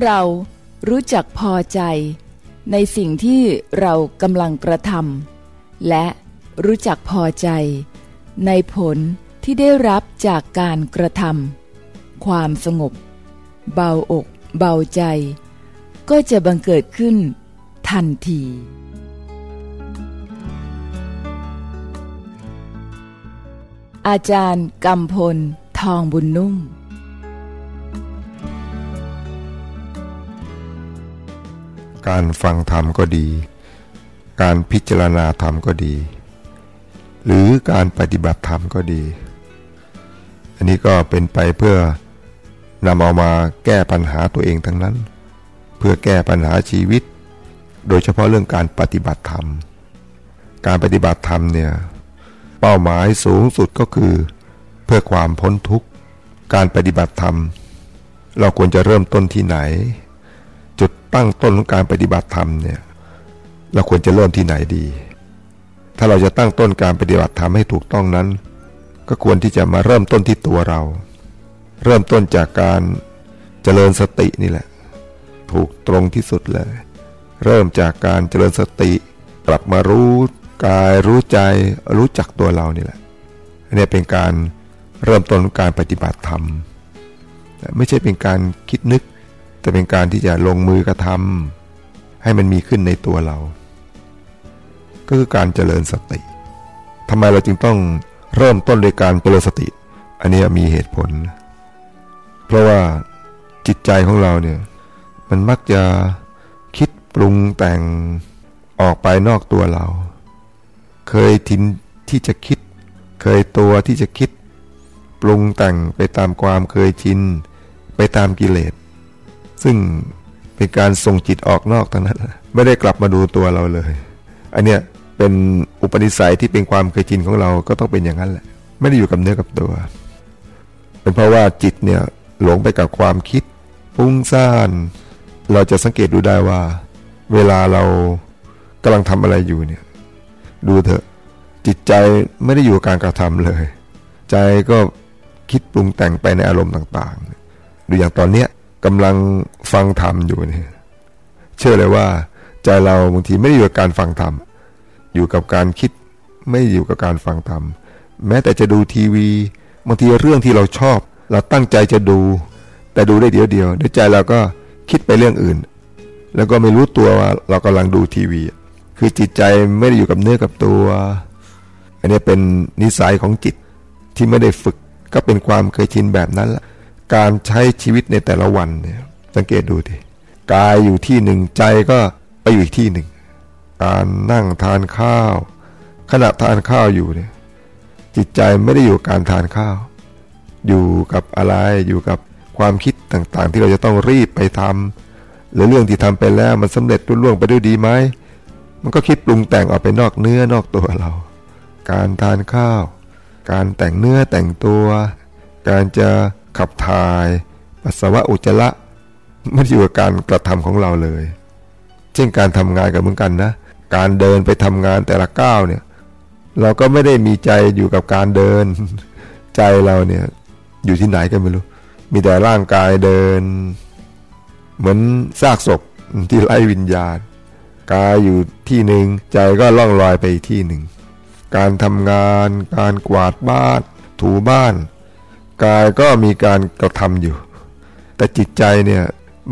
เรารู้จักพอใจ ในสิ่งที่เรากำลังกระทำและรู้จักพอใจ ในผลที่ได้รับจากการกระทำความสงบ เบาอก เบาใจ ก็จะบังเกิดขึ้นทันทีอาจารย์กำพล ทองบุญนุ่ม การฟังธรรมก็ดี การพิจารณาธรรมก็ดี หรือการปฏิบัติธรรมก็ดี อันนี้ก็เป็นไปเพื่อนำเอามาแก้ปัญหาตัวเองทั้งนั้น เพื่อแก้ปัญหาชีวิต โดยเฉพาะเรื่องการปฏิบัติธรรม การปฏิบัติธรรมเนี่ยเป้าหมายสูงสุดก็คือ เพื่อความพ้นทุกข์ การปฏิบัติธรรม เราควรจะเริ่มต้นที่ไหน ตั้งต้นของการปฏิบัติธรรมเนี่ยเราควรจะเริ่มที่ไหนดี ถ้าเราจะตั้งต้นการปฏิบัติธรรมให้ถูกต้องนั้น ก็ควรที่จะมาเริ่มต้นที่ตัวเรา เริ่มต้นจากการเจริญสตินี่แหละ ถูกตรงที่สุดเลย เริ่มจากการเจริญสติ กลับมารู้กายรู้ใจรู้จักตัวเรานี่แหละอันนี้เป็นการเริ่มต้นการปฏิบัติธรรม ไม่ใช่เป็นการคิดนึก แต่เป็นการที่จะลงมือกระทำให้มันมีขึ้นในตัวเรา ก็คือการเจริญสติทำไมเราจึงต้องเริ่มต้นโดยการเจริญสติ อันนี้มีเหตุผล เพราะว่าจิตใจของเราเนี่ย มันมักจะคิดปรุงแต่งออกไปนอกตัวเรา เคยทินที่จะคิด เคยตัวที่จะคิด ปรุงแต่งไปตามความเคยชิน ไปตามกิเลส ซึ่งเป็นการส่งจิตออกนอกทั้งนั้น ไม่ได้กลับมาดูตัวเราเลย อันเนี้ยเป็นอุปนิสัยที่เป็นความเคยชินของเราก็ต้องเป็นอย่างนั้นแหละ ไม่ได้อยู่กับเนื้อกับตัว เป็นเพราะว่าจิตเนี่ยหลงไปกับความคิดปุ้งซ่าน เราจะสังเกตดูได้ว่า เวลาเรากำลังทำอะไรอยู่เนี่ย ดูเถอะจิตใจไม่ได้อยู่กับการกระทำเลย ใจก็คิดปรุงแต่งไปในอารมณ์ต่างๆดูอย่างตอนเนี้ย กำลังฟังธรรมอยู่เนี่ยเชื่อเลยว่า ใจเราบางทีไม่ได้อยู่กับการฟังธรรมอยู่กับการคิดไม่อยู่กับการฟังธรรมแม้แต่จะดูทีวีบางทีเรื่องที่เราชอบ เราตั้งใจจะดู แต่ดูได้เดียวเดียวในใจเราก็คิดไปเรื่องอื่น แล้วก็ไม่รู้ตัวว่าเรากำลังดูทีวี คือจิตใจไม่ได้อยู่กับเนื้อกับตัว อันนี้เป็นนิสัยของจิตที่ไม่ได้ฝึกก็เป็นความเคยชินแบบนั้นละ การใช้ชีวิตในแต่ละวันเนี่ยสังเกตดูดิกายอยู่ที่หนึ่งใจก็ไปอยู่อีกที่หนึ่ง การนั่งทานข้าว ขณะทานข้าวอยู่เนี่ยจิตใจไม่ได้อยู่การทานข้าว อยู่กับอะไรอยู่กับความคิดต่างๆ ที่เราจะต้องรีบไปทำหรือเรื่องที่ทำไปแล้วมันสำเร็จรุ่ล่วงไปด้วยดีไหมมันก็คิดปรุงแต่งออกไปนอกเนื้อนอกตัวเรา การทานข้าว การแต่งเนื้อแต่งตัว การจะ ขับถ่าย ปัสสาวะอุจจาระไม่อยู่กับการกระทำของเราเลย เช่นการทำงานกับเหมือนกันนะ การเดินไปทำงานแต่ละก้าวเนี่ย เราก็ไม่ได้มีใจอยู่กับการเดิน ใจเราเนี่ยอยู่ที่ไหนกันไม่รู้ มีแต่ร่างกายเดิน เหมือนซากศพที่ไร้วิญญาณ กายอยู่ที่หนึ่งใจก็ล่องลอยไปที่หนึ่ง การทำงาน การกวาดบ้าน ถูบ้าน กายก็มีการกระทำอยู่ แต่จิตใจเนี่ย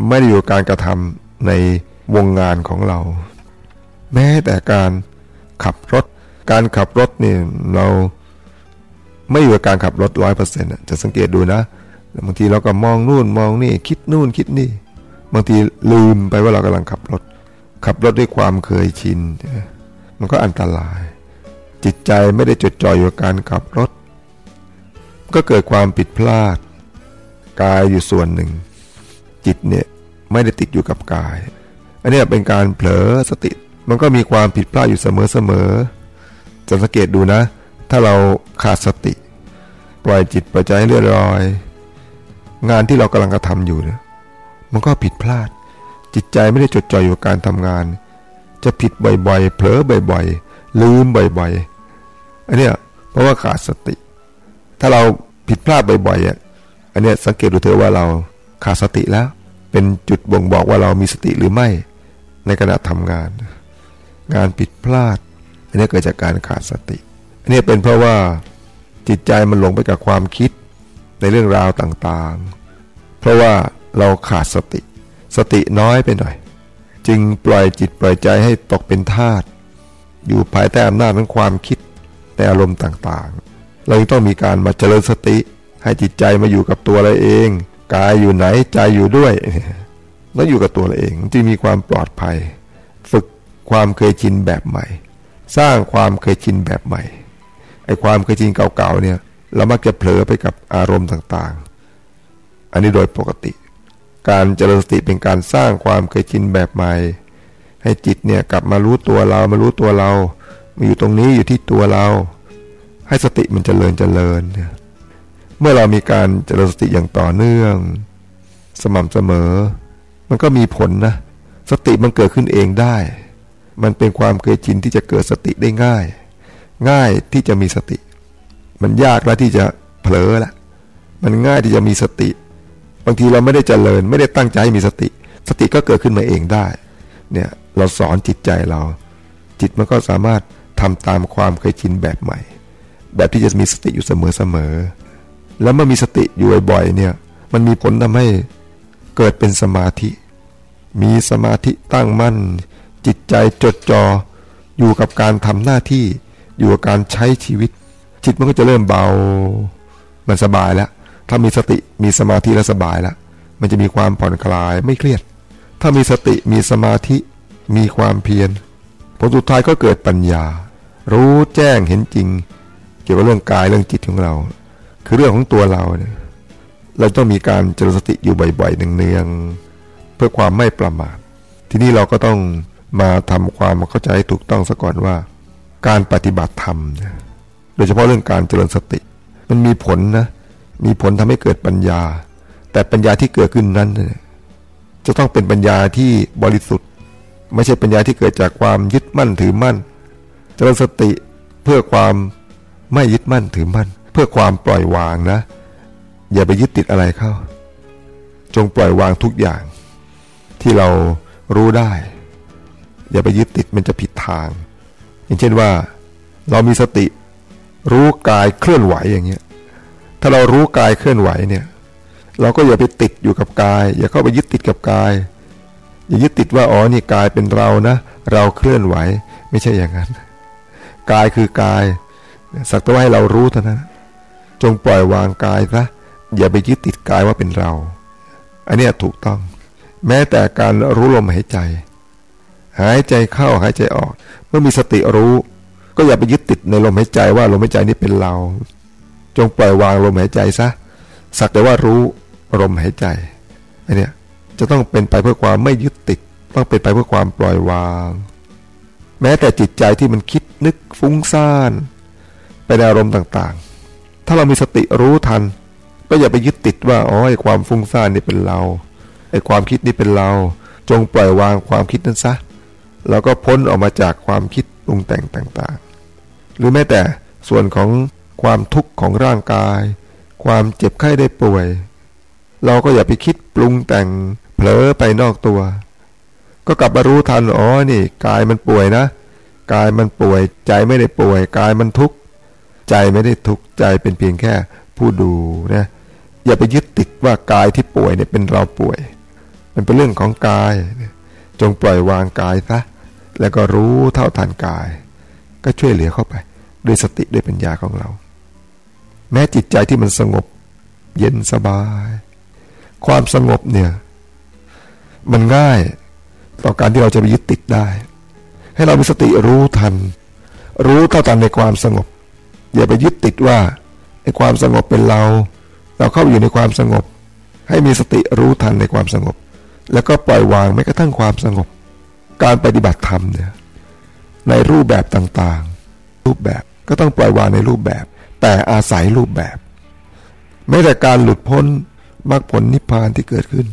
ไม่ได้อยู่การกระทำในวงงานของเรา แม้แต่การขับรถ การขับรถเนี่ยเราไม่อยู่กับการขับรถร้อยเปอร์เซ็นต์จะสังเกตดูนะบางทีเราก็มองนู่นมองนี่คิดนู่นคิดนี่ บางทีลืมไปว่าเรากำลังขับรถ ขับรถด้วยความเคยชิน มันก็อันตราย จิตใจไม่ได้จดจ่ออยู่กับการขับรถ ก็เกิดความผิดพลาด กายอยู่ส่วนหนึ่ง จิตเนี่ยไม่ได้ติดอยู่กับกาย อันนี้เป็นการเผลอสติ มันก็มีความผิดพลาดอยู่เสมอๆจะสังเกตดูนะ ถ้าเราขาดสติ ปล่อยจิตปล่อยใจให้เลื่อนลอย งานที่เรากำลังกระทำอยู่เนี่ยมันก็ผิดพลาด จิตใจไม่ได้จดจ่ออยู่กับการทำงาน จะผิดบ่อยๆเผลอบ่อยๆลืมบ่อยๆอันเนี้ยเพราะว่าขาดสติ ถ้าเราผิดพลาดบ่อยๆอันเนี้ยสังเกตดูเถอะว่าเราขาดสติแล้ว เป็นจุดบ่งบอกว่าเรามีสติหรือไม่ในขณะทำงาน งานผิดพลาด อันนี้เกิดจากการขาดสติ อันนี้เป็นเพราะว่าจิตใจมันหลงไปกับความคิดในเรื่องราวต่างๆ เพราะว่าเราขาดสติ สติน้อยไปหน่อย จึงปล่อยจิตปล่อยใจให้ตกเป็นทาสอยู่ภายใต้อำนาจของความคิดในอารมณ์ต่างๆ เราต้องมีการมาเจริญสติ ให้จิตใจมาอยู่กับตัวเราเองกายอยู่ไหนใจอยู่ด้วยแล้วอยู่กับตัวเราเองจึงมีความปลอดภัย ฝึกความเคยชินแบบใหม่ สร้างความเคยชินแบบใหม่ไอ้ความเคยชินเก่าๆเนี่ยเรามักจะเผลอไปกับอารมณ์ต่างๆ อันนี้โดยปกติ การเจริญสติเป็นการสร้างความเคยชินแบบใหม่ ให้จิตเนี่ยกลับมารู้ตัวเรามารู้ตัวเรามาอยู่ตรงนี้อยู่ที่ตัวเรา ให้สติมันเจริญเจริญเนี่ยเมื่อเรามีการเจริญสติอย่างต่อเนื่อง สม่ำเสมอ มันก็มีผลนะ สติมันเกิดขึ้นเองได้ มันเป็นความเคยชินที่จะเกิดสติได้ง่าย ง่ายที่จะมีสติ มันยากแล้วที่จะเผลอละมันง่ายที่จะมีสติ บางทีเราไม่ได้เจริญ ไม่ได้ตั้งใจมีสติ สติก็เกิดขึ้นมาเองได้ เนี่ยเราสอนจิตใจเรา จิตมันก็สามารถทำตามความเคยชินแบบใหม่ แบบที่จะมีสติอยู่เสมอเสมอแล้วเมื่อมีสติอยู่บ่อยๆเนี่ย มันมีผลทำให้เกิดเป็นสมาธิ มีสมาธิตั้งมั่น จิตใจจดจอ่ออยู่กับการทำหน้าที่อยู่กับการใช้ชีวิต จิตมันก็จะเริ่มเบา มันสบายแล้ว ถ้ามีสติมีสมาธิแล้วสบายแล้ว มันจะมีความผ่อนคลายไม่เครียด ถ้ามีสติมีสมาธิมีความเพียรผลสุดท้ายก็เกิดปัญญา รู้แจ้งเห็นจริง กี่ยวกับเรื่องกายเรื่องจิตของเรา คือเรื่องของตัวเราเนี่ยเราต้องมีการเจริญสติอยู่บ่อยๆเนืองๆเพื่อความไม่ประมาททีนี้เราก็ต้องมาทำความเข้าใจถูกต้องซะก่อนว่า การปฏิบัติธรรมโดยเฉพาะเรื่องการเจริญสติ มันมีผลนะมีผลทำให้เกิดปัญญา แต่ปัญญาที่เกิดขึ้นนั้น จะต้องเป็นปัญญาที่บริสุทธิ์ ไม่ใช่ปัญญาที่เกิดจากความยึดมั่นถือมั่น เจริญสติเพื่อความ ไม่ยึดมั่นถือมั่น เพื่อความปล่อยวางนะ อย่าไปยึดติดอะไรเข้า จงปล่อยวางทุกอย่าง ที่เรารู้ได้ อย่าไปยึดติดมันจะผิดทาง อย่างเช่นว่า เรามีสติ รู้กายเคลื่อนไหวอย่างเงี้ยถ้าเรารู้กายเคลื่อนไหวเนี่ย เราก็อย่าไปติดอยู่กับกาย อย่าเข้าไปยึดติดกับกาย อย่ายึดติดว่าอ๋อนี่กายเป็นเรานะ เราเคลื่อนไหว ไม่ใช่อย่างนั้น กายคือกาย สักแต่ว่าให้เรารู้เท่านั้น จงปล่อยวางกายซะอย่าไปยึดติดกายว่าเป็นเรา อันนี้ถูกต้อง แม้แต่การรู้ลมหายใจ หายใจเข้าหายใจออก เมื่อมีสติรู้ ก็อย่าไปยึดติดในลมหายใจว่าลมหายใจนี้เป็นเรา จงปล่อยวางลมหายใจซะสักแต่ว่ารู้ลมหายใจอันนี้จะต้องเป็นไปเพื่อความไม่ยึดติด ต้องเป็นไปเพื่อความปล่อยวาง แม้แต่จิตใจที่มันคิดนึกฟุ้งซ่าน ไปในอารมณ์ต่างๆ ถ้าเรามีสติรู้ทัน ก็อย่าไปยึดติดว่าอ๋อไอความฟุ้งซ่านนี่เป็นเราไอความคิดนี่เป็นเรา จงปล่อยวางความคิดนั้นซะแล้วก็พ้นออกมาจากความคิดปรุงแต่งต่างๆ หรือแม้แต่ส่วนของความทุกข์ของร่างกาย ความเจ็บไข้ได้ป่วย เราก็อย่าไปคิดปรุงแต่งเผลอไปนอกตัว ก็กลับมารู้ทันอ๋อนี่ กายมันป่วยนะ กายมันป่วยใจไม่ได้ป่วย กายมันทุกข์ ใจไม่ได้ทุกข์ใจเป็นเพียงแค่ผู้ดูนะอย่าไปยึดติดว่ากายที่ป่วยเนี่ยเป็นเราป่วย มันเป็นเรื่องของกาย จงปล่อยวางกายซะแล้วก็รู้เท่าทันกาย ก็ช่วยเหลือเข้าไป ด้วยสติด้วยปัญญาของเรา แม้จิตใจที่มันสงบ เย็นสบาย ความสงบเนี่ย มันง่ายต่อการที่เราจะไปยึดติดได้ ให้เรามีสติรู้ทัน รู้เท่าทันในความสงบ อย่าไปยึดติดว่าไอ้ความสงบเป็นเรา เราเข้าอยู่ในความสงบ ให้มีสติรู้ทันในความสงบ แล้วก็ปล่อยวางแม้กระทั่งความสงบ การปฏิบัติธรรมเนี่ยในรูปแบบต่างๆ รูปแบบก็ต้องปล่อยวางในรูปแบบ แต่อาศัยรูปแบบแม้แต่การหลุดพ้นมรรคผลนิพพานที่เกิดขึ้น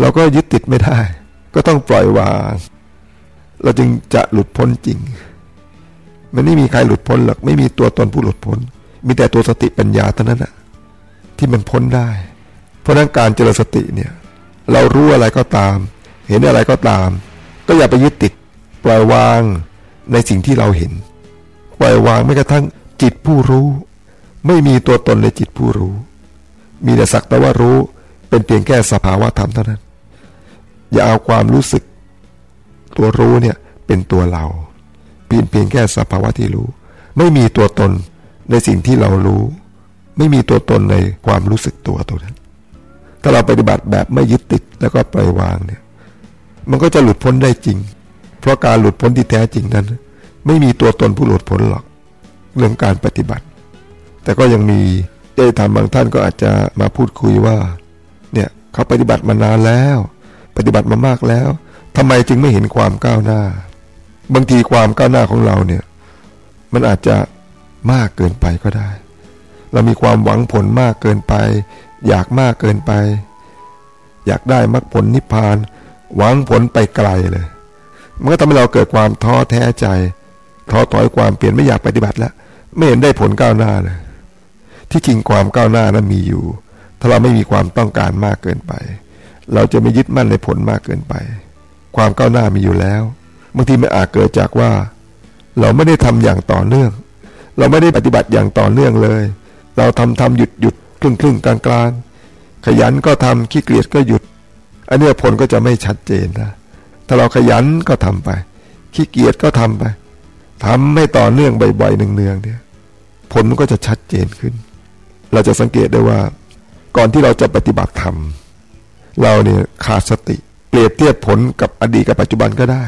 เราก็ยึดติดไม่ได้ ก็ต้องปล่อยวาง เราจึงจะหลุดพ้นจริง มันไม่มีใครหลุดพ้นหรอกไม่มีตัวตนผู้หลุดพ้น มีแต่ตัวสติปัญญาเท่านั้นนะที่มันพ้นได้ เพราะนั้นการเจริญสติเนี่ย เรารู้อะไรก็ตาม เห็นอะไรก็ตาม ก็อย่าไปยึดติดปล่อยวางในสิ่งที่เราเห็น ปล่อยวางไม่กระทั่งจิตผู้รู้ ไม่มีตัวตนในจิตผู้รู้ มีแต่สักแต่ว่ารู้เป็นเพียงแค่สภาวะธรรมเท่านั้น อย่าเอาความรู้สึก ตัวรู้เนี่ยเป็นตัวเรา เพียงเพียงแค่สภาวะที่รู้ ไม่มีตัวตนในสิ่งที่เรารู้ ไม่มีตัวตนในความรู้สึกตัวตัวนั้น ถ้าเราปฏิบัติแบบไม่ยึดติดแล้วก็ปล่อยวางเนี่ย มันก็จะหลุดพ้นได้จริง เพราะการหลุดพ้นที่แท้จริงนั้น ไม่มีตัวตนผู้หลุดพ้นหรอกเรื่องการปฏิบัติ แต่ก็ยังมีได้ทำบางท่านก็อาจจะมาพูดคุยว่า เนี่ยเขาปฏิบัติมานานแล้ว ปฏิบัติมามากแล้วทำไมจึงไม่เห็นความก้าวหน้า บางทีความก้าวหน้าของเราเนี่ย มันอาจจะมากเกินไปก็ได้ เรามีความหวังผลมากเกินไป อยากมากเกินไป อยากได้มรรคผลนิพพาน หวังผลไปไกลเลย มันก็ทำให้เราเกิดความท้อแท้ใจท้อถอยความเปลี่ยนไม่อยากปฏิบัติแล้ว ไม่เห็นได้ผลก้าวหน้าเลย ที่จริงความก้าวหน้านั้นมีอยู่ ถ้าเราไม่มีความต้องการมากเกินไป เราจะไม่ยึดมั่นในผลมากเกินไป ความก้าวหน้ามีอยู่แล้ว บางทีมันอาจเกิดจากว่า เราไม่ได้ทำอย่างต่อเนื่อง เราไม่ได้ปฏิบัติอย่างต่อเนื่องเลย เราทำทำหยุดหยุดครึ่งครึ่งกลางกลางขยันก็ทำขี้เกียจก็หยุด อันนี้ผลก็จะไม่ชัดเจนนะถ้าเราขยันก็ทำไป ขี้เกียจก็ทำไปทำไม่ต่อเนื่องบ่อยๆเนืองๆเนี่ย ผลมันก็จะชัดเจนขึ้น เราจะสังเกตได้ว่า ก่อนที่เราจะปฏิบัติธรรมเราเนี่ยขาดสติ เปรียบเทียบผลกับอดีตกับปัจจุบันก็ได้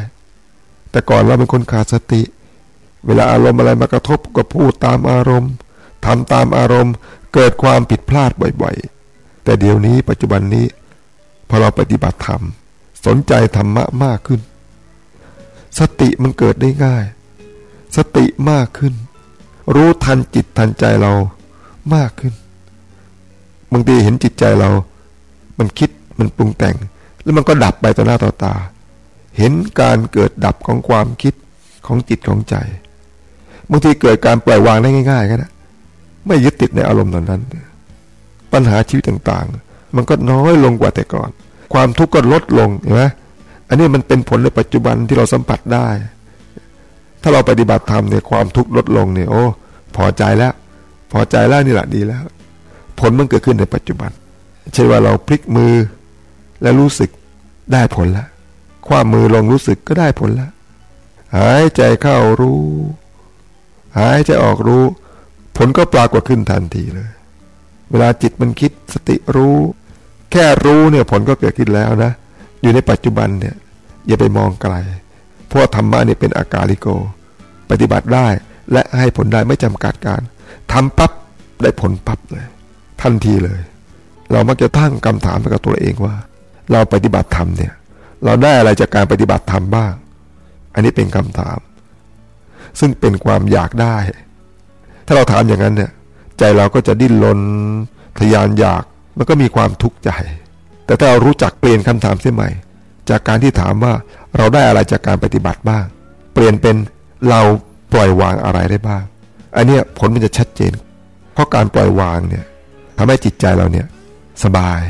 แต่ก่อนเราเป็นคนขาดสติ เวลาอารมณ์อะไรมากระทบก็พูดตามอารมณ์ทำตามอารมณ์ เกิดความผิดพลาดบ่อยๆ แต่เดี๋ยวนี้ปัจจุบันนี้พอเราปฏิบัติธรรม สนใจธรรมะมากขึ้น สติมันเกิดได้ง่าย สติมากขึ้น รู้ทันจิตทันใจเรามากขึ้นบางทีเห็นจิตใจเรา มันคิดมันปรุงแต่ง แล้วมันก็ดับไปต่อหน้าต่อตา เห็นการเกิดดับของความคิดของจิตของใจบางทีเกิดการปล่อยวางได้ง่ายๆก็ได้ไม่ยึดติดในอารมณ์ตอนนั้น ปัญหาชีวิตต่างๆ มันก็น้อยลงกว่าแต่ก่อน ความทุกข์ก็ลดลงเห็นไหมอันนี้มันเป็นผลในปัจจุบันที่เราสัมผัสได้ ถ้าเราปฏิบัติธรรมเนี่ยความทุกข์ลดลงเนี่ยโอ้พอใจแล้ว พอใจแล้วนี่แหละดีแล้ว ผลมันเกิดขึ้นในปัจจุบัน เช่นว่าเราพลิกมือแล้วรู้สึกได้ผลแล้ว ความมือลงรู้สึกก็ได้ผลล้วหายใจเข้ารู้ หายใจออกรู้ ผลก็ปรากฏขึ้นทันทีเลย เวลาจิตมันคิดสติรู้ แค่รู้เนี่ยผลก็เกิดขึ้นแล้วนะ อยู่ในปัจจุบันเนี่ย อย่าไปมองไกลเพราะธรรมะเนี่ยเป็นอากาลิโก ปฏิบัติได้และให้ผลได้ไม่จำกัดการทำปั๊บได้ผลปั๊บเลย ทันทีเลย เรามักจะตั้งคำถามกับตัวเองว่า เราปฏิบัติธรรมเนี่ย เราได้อะไรจากการปฏิบัติธรรมบ้าง อันนี้เป็นคำถาม ซึ่งเป็นความอยากได้ ถ้าเราถามอย่างนั้นเนี่ย ใจเราก็จะดิ้นรนทยานอยากมันก็มีความทุกข์ใจ แต่ถ้าเรารู้จักเปลี่ยนคำถามเสียใหม่ จากการที่ถามว่าเราได้อะไรจากการปฏิบัติบ้าง เปลี่ยนเป็นเราปล่อยวางอะไรได้บ้าง อันนี้ผลมันจะชัดเจน เพราะการปล่อยวางเนี่ยทำให้จิตใจเราเนี่ยสบาย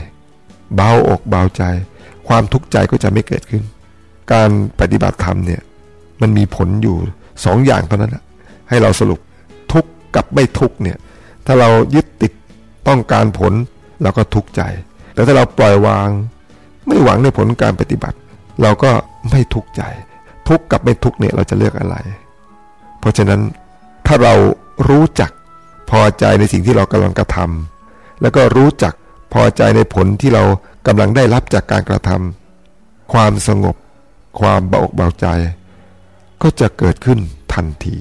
เบาอกเบาใจ ความทุกข์ใจก็จะไม่เกิดขึ้น การปฏิบัติธรรมเนี่ยมันมีผลอยู่สองอย่างเท่านั้นให้เราสรุปทุกข์กับไม่ทุกข์เนี่ยถ้าเรายึดติดต้องการผลเราก็ทุกข์ใจ แต่ถ้าเราปล่อยวาง ไม่หวังในผลการปฏิบัติ เราก็ไม่ทุกข์ใจ ทุกข์กับไม่ทุกข์เนี่ยเราจะเลือกอะไร เพราะฉะนั้นถ้าเรารู้จักพอใจในสิ่งที่เรากำลังกระทำแล้วก็รู้จักพอใจในผลที่เรา กำลังได้รับจากการกระทำความสงบ ความเบาอกเบาใจ ก็จะเกิดขึ้นทันที